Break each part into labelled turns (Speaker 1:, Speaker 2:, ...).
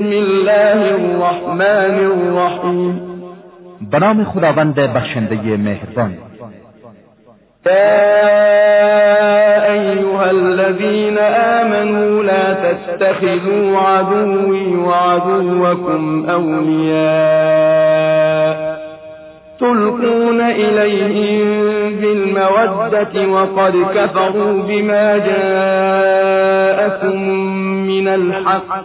Speaker 1: بسم الله الرحمن الرحیم
Speaker 2: بنام خداوند بخشنده مهربان
Speaker 1: يا أيها الذين آمنوا لا تتخذوا عدوي وعدوكم أولياء تلقون إليهم بالمودة وقد كفروا بما جاءكم من الحق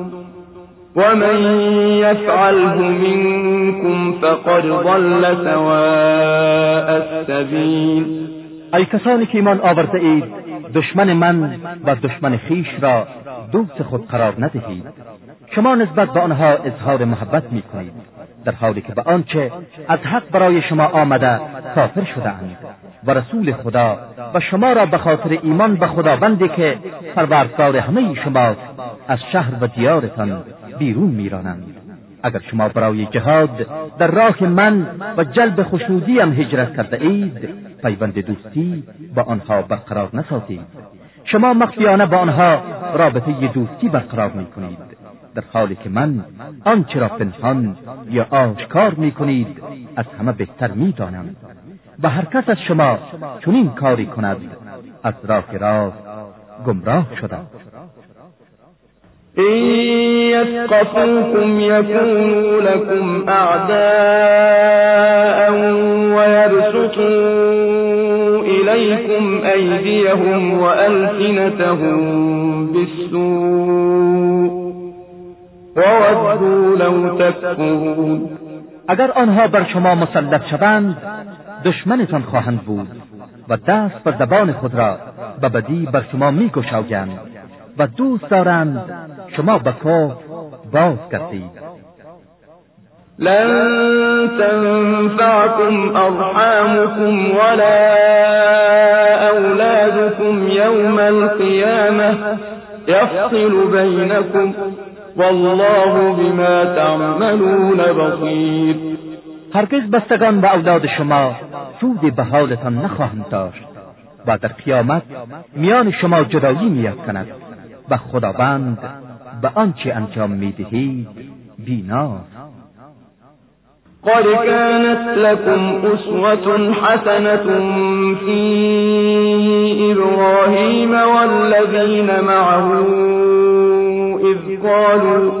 Speaker 1: ومن يفعله منكم فقد ضل سواء السبيل.
Speaker 2: ای کسانی که ایمان آورده اید دشمن من و دشمن خیش را دوست خود قرار ندهید شما نسبت به آنها اظهار محبت می کنید در حالی که به آنچه از حق برای شما آمده کافر شده اند و رسول خدا و شما را به خاطر ایمان به خداوندی که پروردگار همه شما از شهر و دیارتان بیرون میرانند اگر شما برای جهاد در راه من و جلب هم هجرت کرده اید پیوند دوستی با آنها برقرار نسازید شما مخفیانه با آنها رابطه دوستی برقرار می کنید در حالی که من آنچه را پنهان یا آشکار می کنید از همه بهتر می دانم و هر کس از شما چنین کاری کند از راه راست گمراه شده
Speaker 1: إن يثقفوكم يكونوا لكم أعداء ويبسطوا إليكم أيديهم وألسنتهم بالسوء وودوا لو تكفرون
Speaker 2: اگر آنها بر شما مسلط شوند دشمنتان خواهند بود و دست و زبان خود را به بدی بر شما میگشایند و دوست دارند شما به کفر باز گردید
Speaker 1: لن تنفعكم ارحامكم ولا اولادكم يوم القيامة يفصل بينكم والله بما تعملون بصير
Speaker 2: هرگز بستگان به اولاد شما سود به حالتان نخواهند داشت و در قیامت میان شما جدایی میاد کند و خداوند به آنچه انجام میدهید بینا. قد كانت
Speaker 1: لكم أسوة حسنة في إبراهيم والذين معه إذ قالوا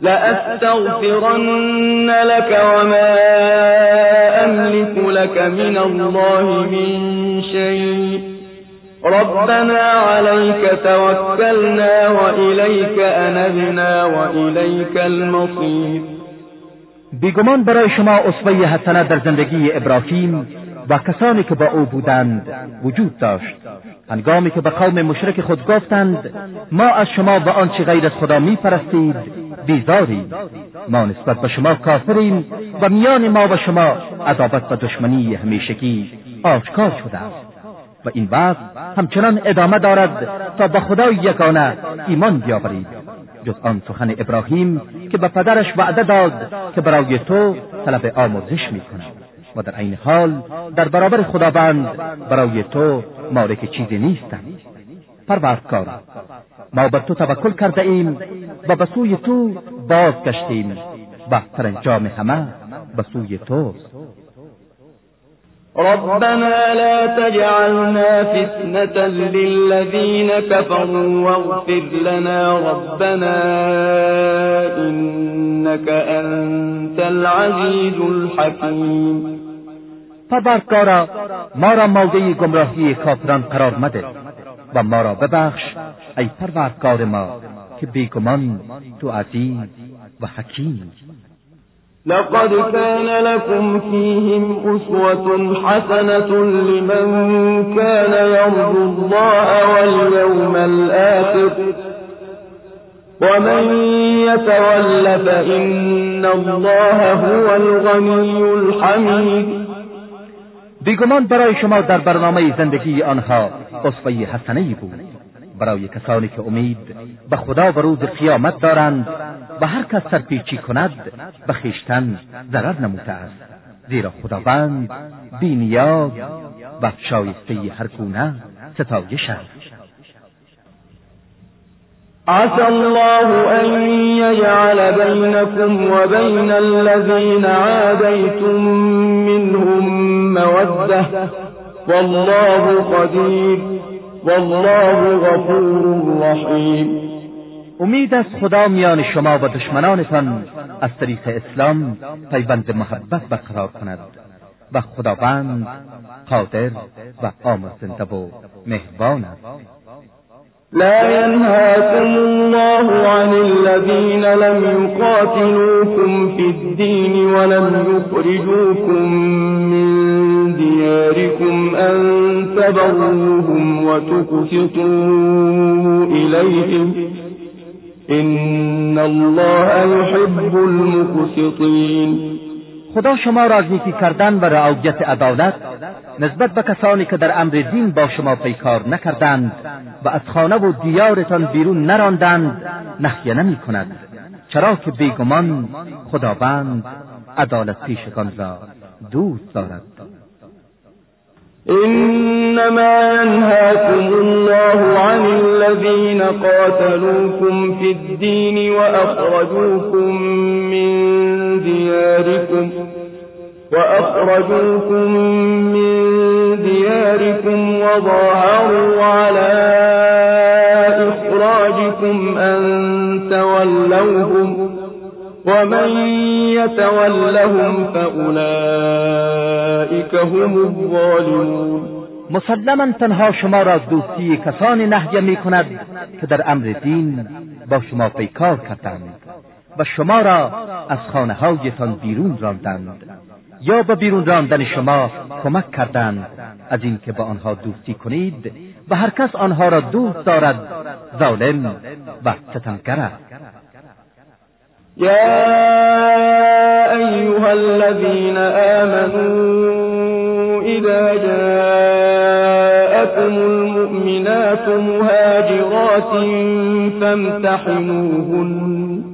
Speaker 1: لأستغفرن لك وما أملك لك من الله من شيء ربنا عليك توكلنا وإليك أنبنا وإليك المصير
Speaker 2: بیگمان برای شما اصفه حسنه در زندگی ابراهیم و کسانی که با او بودند وجود داشت هنگامی که به قوم مشرک خود گفتند ما از شما و آنچه غیر از خدا میپرستید بیزاری ما نسبت به شما کافریم و میان ما و شما عداوت و دشمنی همیشگی آشکار شده است و این وقت همچنان ادامه دارد تا به خدای یگانه ایمان بیاورید جز آن سخن ابراهیم که به پدرش وعده داد که برای تو طلب آموزش کند و در عین حال در برابر خداوند برای تو مالک چیزی نیستم پروردگارا
Speaker 3: ما بر تو توکل کرده ایم و به
Speaker 2: سوی تو بازگشتیم و انجام همه به سوی توست
Speaker 1: ربنا لا تجعلنا فتنة للذين كفروا واغفر لنا ربنا إنك أنت العزيز الحكيم
Speaker 2: پروردگارا ما را موضع گمراهی کافران قرار مده و ما را ببخش ای پروردگار ما که بیگمان تو عزیز و حکیم
Speaker 1: لقد كان لكم فيهم أسوة حسنة لمن كان يرجو الله واليوم الآخر ومن يتول فإن الله هو الغني الحميد بیگمان
Speaker 2: برای شما در برنامه زندگی آنها اصفه حسنی بود برای کسانی که امید به خدا و روز قیامت دارند و هر کس سرپیچی کند به خیشتن ضرر نموده است زیرا خداوند بینیاز و شایسته هر گونه ستایش است
Speaker 1: عسى الله أن يجعل بينكم وبين الذين عاديتم منهم مودة والله قدير والله غفور
Speaker 2: رحیم امید از خدا میان شما و دشمنانتان از طریق اسلام پیوند محبت برقرار کند و خداوند قادر و آمرزنده و مهربان است
Speaker 1: لا ينهاكم الله عن الذين لم يقاتلوكم في الدين ولم يخرجوكم من دياركم أن تبروهم وتقسطوا إليهم إن الله يحب
Speaker 2: المقسطين خدا شما را کردن و رعایت عدالت نسبت به کسانی که در امر دین با شما پیکار نکردند و از خانه و دیارتان بیرون نراندند نحیه نمی کند چرا که بیگمان خداوند عدالت پیشگان را دوست دارد
Speaker 1: إنما ينهاكم الله عن الذين قاتلوكم في الدين وأخرجوكم من دياركم وأخرجوكم من دياركم وظاهروا على إخراجكم أن تولوهم ومن يتولهم فأولئك هم
Speaker 2: الظالمون مسلما تنها شما را از دوستی کسانی نهیه می کند که در امر دین با شما پیکار کردند و شما را از خانه هایتان بیرون راندند یا با بیرون راندن شما کمک کردند از اینکه با آنها دوستی کنید و هر کس آنها را دوست دارد ظالم و ستمگر است
Speaker 1: یا ایها الذین آمنوا اذا جاءكم المؤمنات مهاجرات فامتحنوهن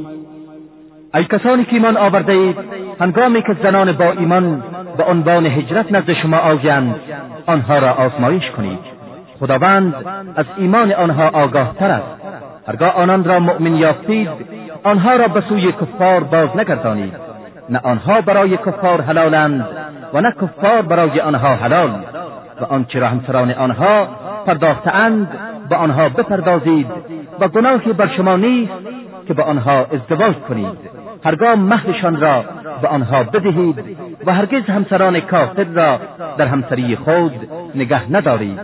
Speaker 1: ای کسانی که ایمان
Speaker 2: آورده اید هنگامی که زنان با ایمان به عنوان هجرت نزد شما آیند آنها را آزمایش کنید خداوند از ایمان آنها آگاه تر است هرگاه آنان را مؤمن یافتید آنها را به سوی کفار باز نگردانید نه آنها برای کفار حلالند و نه کفار برای آنها حلال و آنچه را همسران آنها پرداختهاند به آنها بپردازید و گناهی بر شما نیست که به آنها ازدواج کنید هرگاه مهرشان را به آنها بدهید و هرگز همسران کافر را در همسری خود نگه ندارید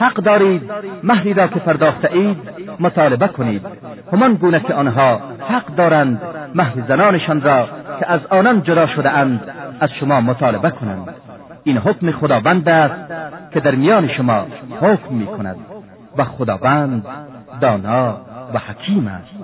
Speaker 2: حق دارید مهری را که پرداخته اید مطالبه کنید همان گونه که آنها حق دارند مهر زنانشان را که از آنان جدا شده اند از شما مطالبه کنند این حکم خداوند است که در میان شما حکم می کند و خداوند دانا و حکیم است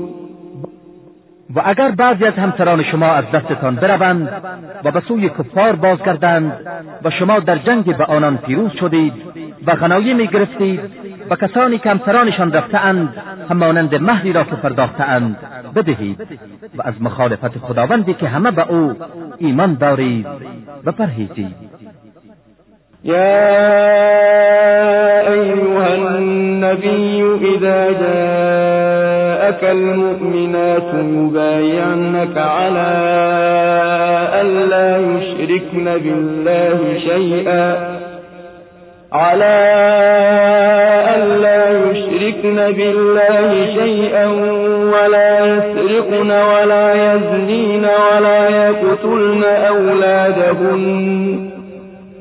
Speaker 1: و اگر
Speaker 2: بعضی از همسران شما از دستتان بروند و به سوی کفار بازگردند و شما در جنگ به آنان پیروز شدید و می گرفتید و کسانی که همسرانشان رفتهاند همانند مهری را که پرداختند بدهید و از مخالفت خداوندی که همه به او ایمان دارید و پرهیزید
Speaker 1: یا ایوه النبی اذا لك المؤمنات يبايعنك على ألا يشركن بالله شيئا على ألا يشركن بالله شيئا ولا يسرقن ولا يزنين ولا يقتلن أولادهن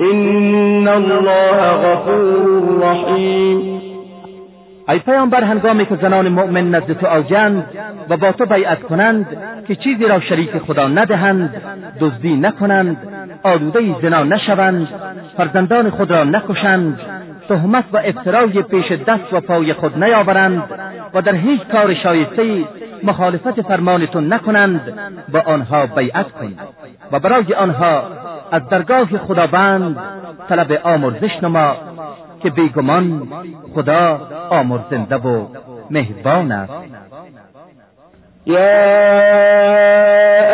Speaker 1: ان الله غفور رحیم
Speaker 2: ای پیامبر هنگامی که زنان مؤمن نزد تو آیند و با تو بیعت کنند که چیزی را شریک خدا ندهند دزدی نکنند آلوده زنا نشوند فرزندان خود را نکشند تهمت و افترای پیش دست و پای خود نیاورند و در هیچ کار شایسته مخالفت فرمان تو نکنند با آنها بیعت کنند و برای آنها از درگاه خداوند طلب آمرزش نما که بیگمان خدا آمرزنده و مهربان است
Speaker 1: يا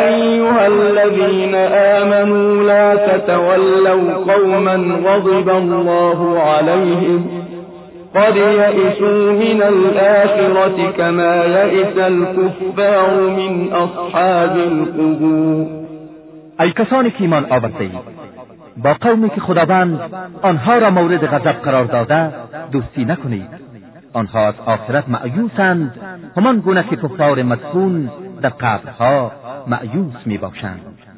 Speaker 1: أيها الذين آمنوا لا تتولوا قوما غضب الله عليهم قد يئسوا من الآخرة كما یئس الكفار من اصحاب القبور
Speaker 2: ای کسانی که ایمان آورده اید با قومی که خداوند آنها را مورد غضب قرار داده دوستی نکنید آنها از آخرت معیوسند همان گونه که کفار مدفون
Speaker 3: در قبرها معیوس
Speaker 2: می باشند